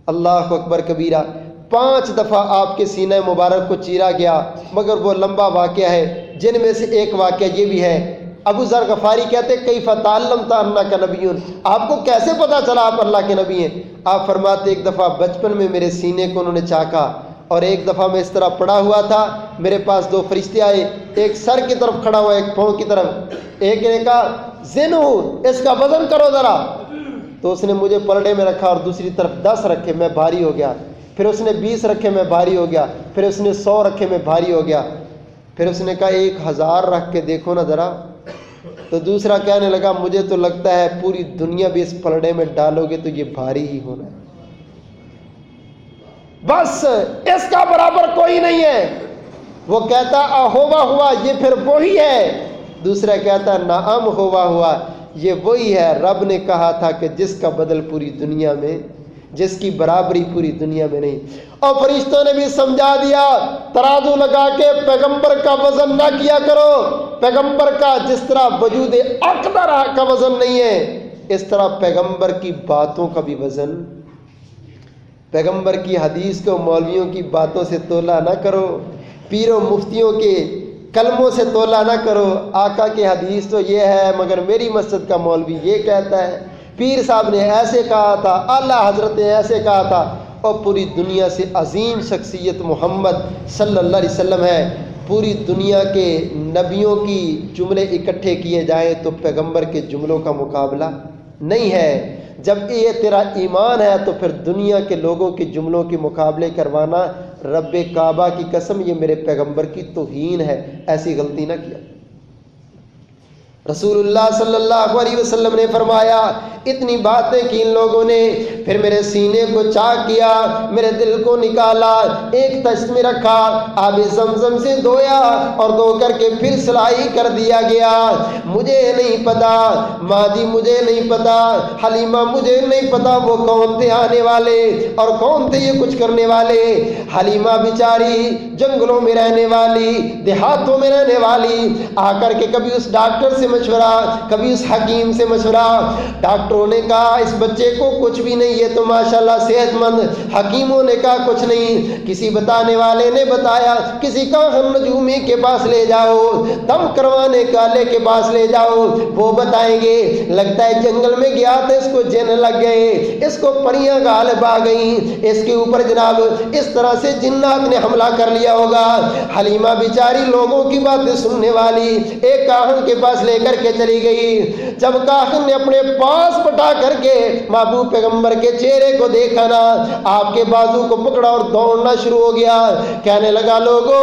اللہ اکبر کبیرہ، پانچ دفعہ آپ کے سینہ مبارک کو چیرا گیا، مگر وہ لمبا واقعہ ہے، جن میں سے ایک واقعہ یہ بھی ہے۔ ابو ذر غفاری کہتے کئی فتعلم تھا اللہ کا نبی آپ کو کیسے پتا چلا آپ اللہ کے نبی ہیں؟ آپ فرماتے، ایک دفعہ بچپن میں میرے سینے کو انہوں نے چاکا، اور ایک دفعہ میں اس طرح پڑا ہوا تھا، میرے پاس دو فرشتے آئے، ایک سر کی طرف کھڑا ہوا، ایک پاؤں کی طرف۔ ایک نے کہا زن اس کا وزن کرو ذرا. تو اس نے مجھے پلڑے میں رکھا اور دوسری طرف دس رکھے میں بھاری ہو گیا۔ پھر اس نے بیس رکھے میں بھاری ہو گیا۔ پھر اس نے سو رکھے میں بھاری ہو گیا۔ پھر اس نے کہا، ایک ہزار رکھ کے دیکھو نا ذرا. تو دوسرا کہنے لگا، مجھے تو لگتا ہے پوری دنیا بھی اس پلڑے میں ڈالو گے تو یہ بھاری ہی ہونا ہے۔ بس، اس کا برابر کوئی نہیں ہے۔ وہ کہتا ہوا ہوا، یہ پھر وہی ہے۔ دوسرا کہتا نعم ہوا ہوا۔ یہ وہی ہے، رب نے کہا تھا کہ جس کا بدل پوری دنیا میں، جس کی برابری پوری دنیا میں نہیں۔ اور فرشتوں نے بھی سمجھا دیا، ترازو لگا کے پیغمبر کا وزن نہ کیا کرو۔ پیغمبر کا جس طرح وجود اقدر کا وزن نہیں ہے، اس طرح پیغمبر کی باتوں کا بھی وزن۔ پیغمبر کی حدیث کو مولویوں کی باتوں سے تولا نہ کرو۔ پیروں مفتیوں کے کلموں سے تولا نہ کرو۔ آقا کے حدیث تو یہ ہے، مگر میری مسجد کا مولوی یہ کہتا ہے، پیر صاحب نے ایسے کہا تھا، اللہ حضرت نے ایسے کہا تھا، اور پوری دنیا سے عظیم شخصیت محمد صلی اللہ علیہ وسلم ہے۔ پوری دنیا کے نبیوں کی جملے اکٹھے کیے جائیں تو پیغمبر کے جملوں کا مقابلہ نہیں ہے۔ جب یہ تیرا ایمان ہے تو پھر دنیا کے لوگوں کے جملوں کے مقابلے کروانا رب کعبہ کی قسم یہ میرے پیغمبر کی توہین ہے ایسی غلطی نہ کیا۔ رسول اللہ صلی اللہ علیہ وسلم نے فرمایا، اتنی باتیں کی ان لوگوں نے، پھر میرے سینے کو چاک کیا، میرے دل کو نکالا، ایک تشت میں رکھا، آب زمزم سے دھویا اور دھو کر کے پھر سلائی کر دیا گیا۔ مجھے نہیں پتا ماں مجھے نہیں پتا، حلیمہ مجھے نہیں پتا، وہ کون تھے آنے والے اور کون تھے یہ کچھ کرنے والے۔ حلیمہ بیچاری جنگلوں میں رہنے والی، دیہاتوں میں رہنے والی، آ کر کے کبھی اس ڈاکٹر سے مشورہ، کبھی اس حکیم سے مشورہ۔ ڈاکٹروں نے کہا، اس بچے کو کچھ بھی نہیں، یہ تو ماشاءاللہ صحت مند حکیموں نے کہا کچھ نہیں۔ کسی بتانے والے نے بتایا، کسی کا ہم نجومی کے پاس لے جاؤ، دم کروانے کالے کے پاس لے جاؤ۔ وہ بتائیں گے، لگتا ہے جنگل میں گیا تھا، اس کو جن لگ گئے۔ اس کو پریاں غالب آ گئیں۔ اس کے اوپر جناب، اس طرح سے جنات نے حملہ کر لیا ہوگا۔ حلیمہ بیچاری لوگوں کی باتیں سننے والی، ایک کاہن کے پاس لے کر کے چلی گئی جب کاہن نے اپنے پاس پٹا کر کے محبوب پیغمبر کے چہرے کو دیکھا نا آپ کے بازو کو پکڑا اور دوڑنا شروع ہو گیا کہنے لگا لوگو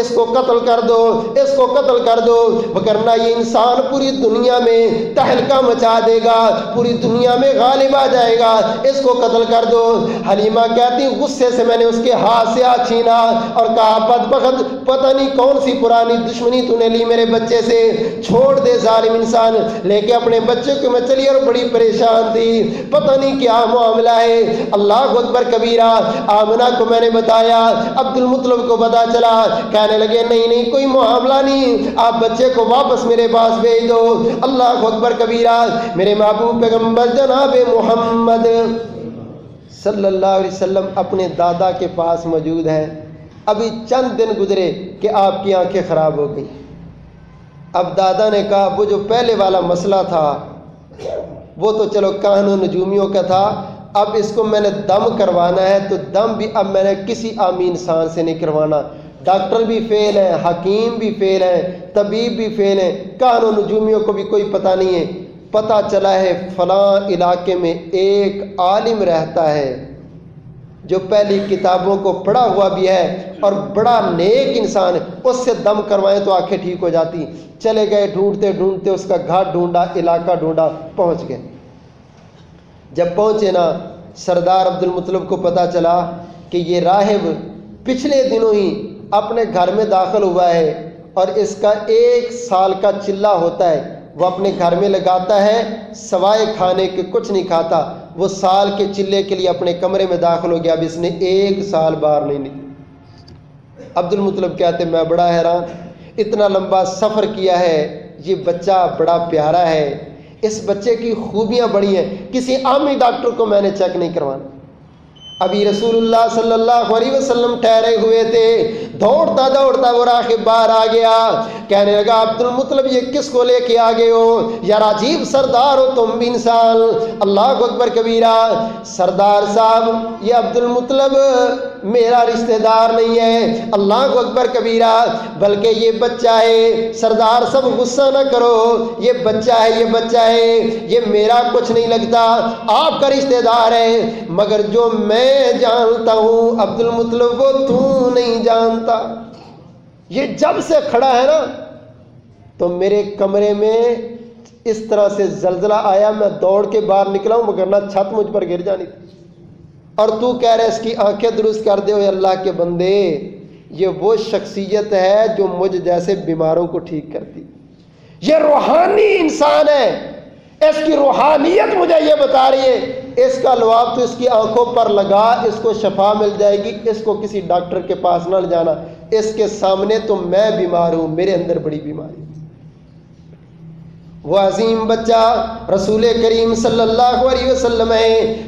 اس کو قتل کر دو اس کو قتل کر دو وگرنہ یہ انسان پوری دنیا میں تہلکہ مچا دے گا پوری دنیا میں غالب آ جائے گا اس کو قتل کر دو حلیمہ کہتی غصے سے میں نے اس کے ہاتھ سے ہاتھ چھینا اور کہا بد بخت پتہ نہیں کون سی پرانی دشمنی تو نے لی میرے بچے سے چھوڑ دے ظالم انسان لے کے اپنے بچے کو میں چلی اور بڑی پریشان تھی۔ پتہ نہیں کیا معاملہ ہے۔ اللہ اکبر کبیرہ، آمنہ کو میں نے بتایا عبد المطلب کو پتا چلا۔ کہنے لگے، نہیں نہیں، کوئی معاملہ نہیں۔ آپ بچے کو واپس میرے پاس بھیج دو۔ اللہ اکبر کبیرہ، میرے محبوب پیغمبر جناب محمد صلی اللہ علیہ وسلم اپنے دادا کے پاس موجود ہے ابھی چند دن گزرے کہ آپ کی آنکھیں خراب ہو گئی اب دادا نے کہا، وہ جو پہلے والا مسئلہ تھا، وہ تو چلو کہن نجومیوں کا تھا، اب اس کو میں نے دم کروانا ہے، تو دم بھی اب میں نے کسی عامی انسان سے نہیں کروانا۔ ڈاکٹر بھی فیل ہیں، حکیم بھی فیل ہیں، طبیب بھی فیل ہیں کہن و نجومیوں کو بھی کوئی پتہ نہیں ہے۔ پتہ چلا ہے، فلاں علاقے میں ایک عالم رہتا ہے، جو پہلی کتابوں کو پڑھا ہوا بھی ہے اور بڑا نیک انسان ہے۔ اس سے دم کروائیں تو آنکھیں ٹھیک ہو جاتی۔ چلے گئے، ڈھونڈتے ڈھونڈتے اس کا گھاٹ ڈھونڈا، علاقہ ڈھونڈا، پہنچ گئے۔ جب پہنچے نا، سردار عبد المطلب کو پتہ چلا کہ یہ راہب پچھلے دنوں ہی اپنے گھر میں داخل ہوا ہے اور اس کا ایک سال کا چلہ ہوتا ہے۔ وہ اپنے گھر میں لگاتا ہے، سوائے کھانے کے کچھ نہیں کھاتا۔ وہ سال کے چلے کے لیے اپنے کمرے میں داخل ہو گیا۔ اب اس نے ایک سال باہر نہیں نکلی عبد المطلب کہتے، میں بڑا حیران اتنا لمبا سفر کیا ہے، یہ بچہ بڑا پیارا ہے۔ اس بچے کی خوبیاں بڑی ہیں۔ کسی عامی ڈاکٹر کو میں نے چیک نہیں کروانا۔ ابھی رسول اللہ صلی اللہ علیہ وسلم ٹھہرے ہوئے تھے۔ دوڑتا دوڑتا وہ راخب باہر آ گیا۔ کہنے لگا عبد المطلب یہ کس کو لے کے آگے ہو؟ یار عجیب سردار ہو تم بھی انسان۔ اللہ اکبر کبیرہ، سردار صاحب، یہ عبد المطلب میرا رشتہ دار نہیں ہے۔ اللہ اکبر کبیرہ، بلکہ یہ بچہ ہے۔ سردار سب غصہ نہ کرو۔ یہ بچہ ہے، یہ بچہ ہے۔ یہ میرا کچھ نہیں لگتا۔ آپ کا رشتہ دار ہے، مگر جو میں جانتا ہوں، عبد المطلب وہ تو نہیں جانتا۔ یہ جب سے کھڑا ہے نا، تو میرے کمرے میں اس طرح سے زلزلہ آیا، میں دوڑ کے باہر نکلا ہوں، مگر نہ چھت مجھ پر گر جانی۔ تھی اور تو کہہ رہے، اس کی آنکھیں درست کر دے ہوئے اللہ کے بندے، یہ وہ شخصیت ہے جو مجھ جیسے بیماروں کو ٹھیک کرتی۔ یہ روحانی انسان ہے۔ اس کی روحانیت مجھے یہ بتا رہی ہے، اس کا لواب تو اس کی آنکھوں پر لگا، اس کو شفا مل جائے گی، اس کو کسی ڈاکٹر کے پاس نہ جانا، اس کے سامنے تو میں بیمار ہوں، میرے اندر بڑی بیماری وہ عظیم بچہ رسول کریم صلی اللہ علیہ وسلم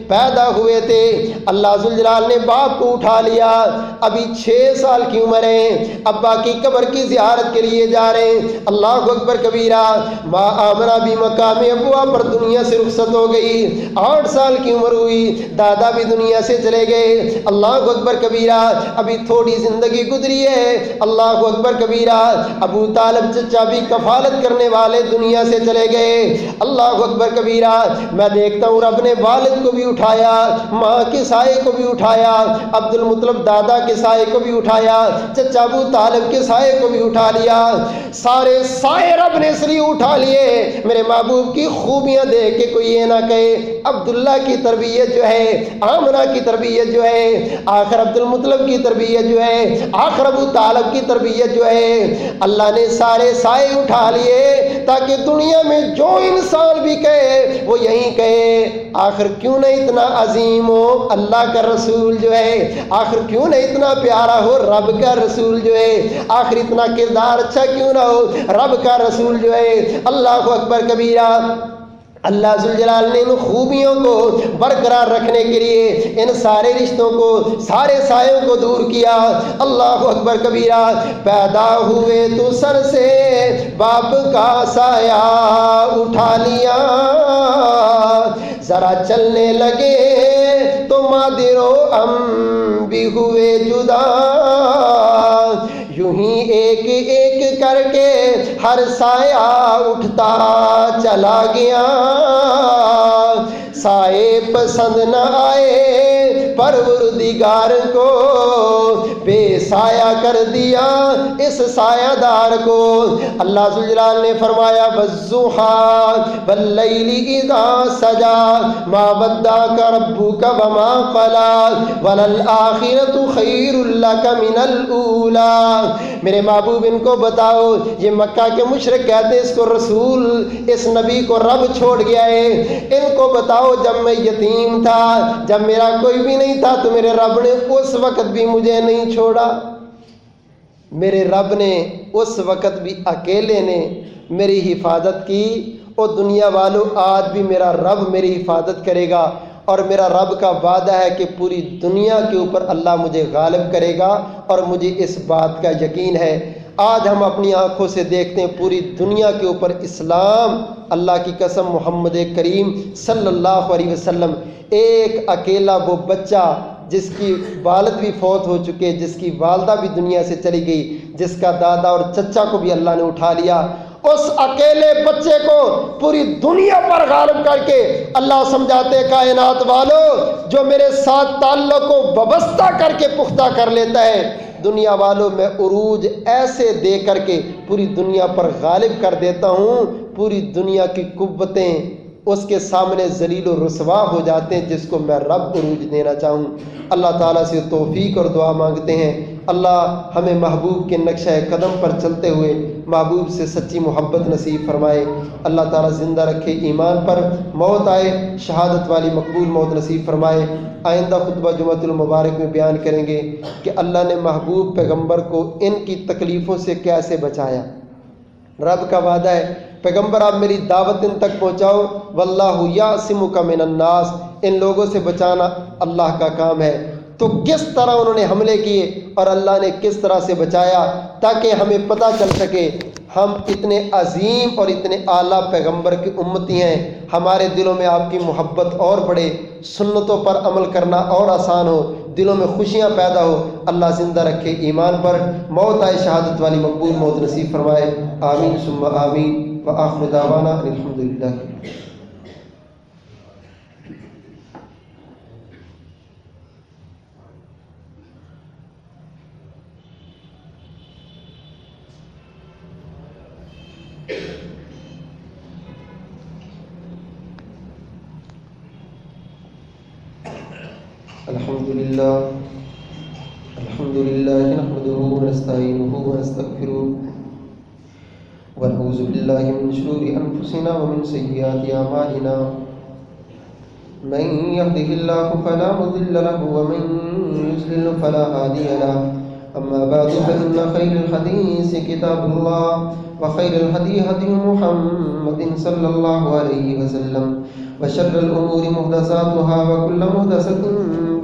پیدا ہوئے تھے۔ اللہ ذوالجلال نے باپ کو اٹھا لیا۔ ابھی چھ سال کی عمر ہے۔ ابا کی قبر کی زیارت کے لیے جا رہے ہیں۔ اللہ اکبر کبیرہ ماں آمنا بھی مقام ابوا پر دنیا سے رخصت ہو گئی۔ آٹھ سال کی عمر ہوئی۔ دادا بھی دنیا سے چلے گئے۔ اللہ اکبر کبیرہ، ابھی تھوڑی زندگی گزری ہے۔ اللہ اکبر کبیرہ، ابو طالب چچا بھی کفالت کرنے والے دنیا سے چلے گئے۔ اللہ اکبر کبیرہ، میں دیکھتا ہوں رب نے والد کو بھی اٹھایا، ماں کے سائے کو بھی اٹھایا عبد المطلب دادا کے سائے کو بھی اٹھایا، چچا ابو طالب کے سائے کو بھی اٹھا لیا۔ سارے سائے رب نے سری اٹھا لیے۔ میرے محبوب کی خوبیاں دیکھ کے کوئی یہ نہ کہے، عبداللہ کی تربیت جو ہے، آمنہ کی تربیت جو ہے، آخر عبد المطلب کی تربیت جو ہے، آخر ابو طالب کی تربیت جو ہے۔ اللہ نے سارے سائے اٹھا لیے تاکہ دنیا دنیا میں جو انسان بھی کہے، وہ یہی کہے، آخر کیوں نہ اتنا عظیم ہو اللہ کا رسول جو ہے، آخر کیوں نہ اتنا پیارا ہو رب کا رسول جو ہے، آخر اتنا کردار اچھا کیوں نہ ہو رب کا رسول جو ہے، اللہ اکبر کبیرہ اللہ ذوالجلال نے ان خوبیوں کو برقرار رکھنے کے لیے ان سارے رشتوں کو، سارے سایوں کو دور کیا۔ اللہ اکبر کبیرہ، پیدا ہوئے تو سر سے باپ کا سایہ اٹھا لیا۔ ذرا چلنے لگے تو مادر و ام بھی ہوئے جدا۔ ہر سایہ اٹھتا چلا گیا۔ سائے پسند نہ آئے پروردگار کو بے سایہ کر دیا اس سایہ دار کو۔ اللہ ذوالجلال نے فرمایا بزوحا واللیل اذا سجا ما ودعك ربك وما قلا وللآخرت خیر لك من الاولى میرے محبوب، ان کو بتاؤ، یہ مکہ کے مشرق کہتے اس کو رسول، اس نبی کو رب چھوڑ گیا ہے۔ ان کو بتاؤ، جب میں یتیم تھا، جب میرا کوئی بھی نہیں تھا تو میرے رب نے اس وقت بھی مجھے نہیں چھوڑا۔ میرے رب نے اس وقت بھی اکیلے نے میری حفاظت کی اور دنیا والوں آج بھی میرا رب میری حفاظت کرے گا اور میرا رب کا وعدہ ہے کہ پوری دنیا کے اوپر اللہ مجھے غالب کرے گا اور مجھے اس بات کا یقین ہے آج ہم اپنی آنکھوں سے دیکھتے ہیں پوری دنیا کے اوپر اسلام، اللہ کی قسم، محمد کریم صلی اللہ علیہ وسلم۔ ایک اکیلا وہ بچہ جس کی والد بھی فوت ہو چکے، جس کی والدہ بھی دنیا سے چلی گئی، جس کا دادا اور چچا کو بھی اللہ نے اٹھا لیا۔ اس اکیلے بچے کو پوری دنیا پر غالب کر کے اللہ سمجھاتے کائنات والو، جو میرے ساتھ تعلق کو وابستہ کر کے پختہ کر لیتا ہے۔ دنیا والوں میں عروج ایسے دے کر کے پوری دنیا پر غالب کر دیتا ہوں، پوری دنیا کی قوتیں اس کے سامنے ذلیل و رسوا ہو جاتے ہیں جس کو میں رب عروج دینا چاہوں۔ اللہ تعالیٰ سے توفیق اور دعا مانگتے ہیں۔ اللہ ہمیں محبوب کے نقشہ قدم پر چلتے ہوئے محبوب سے سچی محبت نصیب فرمائے۔ اللہ تعالیٰ زندہ رکھے ایمان پر موت آئے، شہادت والی مقبول موت نصیب فرمائے۔ آئندہ خطبہ جمعۃ المبارک میں بیان کریں گے کہ اللہ نے محبوب پیغمبر کو ان کی تکلیفوں سے کیسے بچایا۔ رب کا وعدہ ہے پیغمبر آپ میری دعوت ان تک پہنچاؤ، واللہ یاسم کا من الناس۔ ان لوگوں سے بچانا اللہ کا کام ہے۔ تو کس طرح انہوں نے حملے کیے اور اللہ نے کس طرح سے بچایا تاکہ ہمیں پتہ چل سکے، ہم اتنے عظیم اور اتنے اعلیٰ پیغمبر کی امتی ہیں۔ ہمارے دلوں میں آپ کی محبت اور بڑھے۔ سنتوں پر عمل کرنا اور آسان ہو۔ دلوں میں خوشیاں پیدا ہو۔ اللہ زندہ رکھے ایمان پر۔ موت آئے شہادت والی مقبول موت نصیب فرمائے۔ آمین، ثم آمین۔ و آخر دعوانا الحمد للہ. الحمد لله الحمد لله نحمده ونستعينه ونستغفره ونعوذ بالله من شرور أنفسنا ومن سيئات أعمالنا من يهده الله فلا مضل له ومن يضلل فلا هادي له. أما بعد، فإن خير الحديث كتاب الله وخير الهدي هدي محمد صلى الله عليه وسلم. وشر الأمور محدثاتها وكل محدثة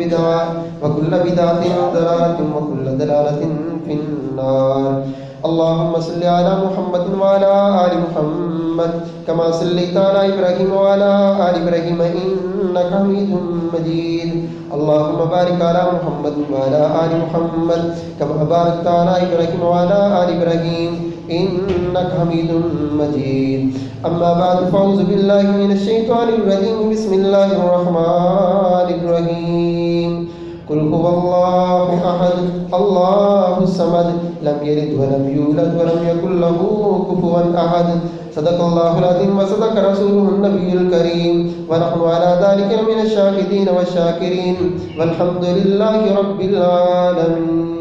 بدعة وكل بدعة ضلالة وكل ضلالة في النار. اللهم صل على محمد وعلى آل محمد كما صليت على إبراهيم وعلى آل إبراهيم إنك حميد مجيد. اللهم بارك على محمد وعلى آل محمد كما باركت على إبراهيم وعلى آل إبراهيم إنك حميد مجيد. أما بعد، فأعوذ بالله من الشيطان الرجيم. بسم الله الرحمن الرحيم. قل هو الله أحد، الله الصمد، لم يلد ولم يولد ولم يكن له كفوا أحد. صدق الله العظيم وصدق رسوله النبي الكريم. ونحن على ذلك من الشاهدين والشاكرين. والحمد لله رب العالمين.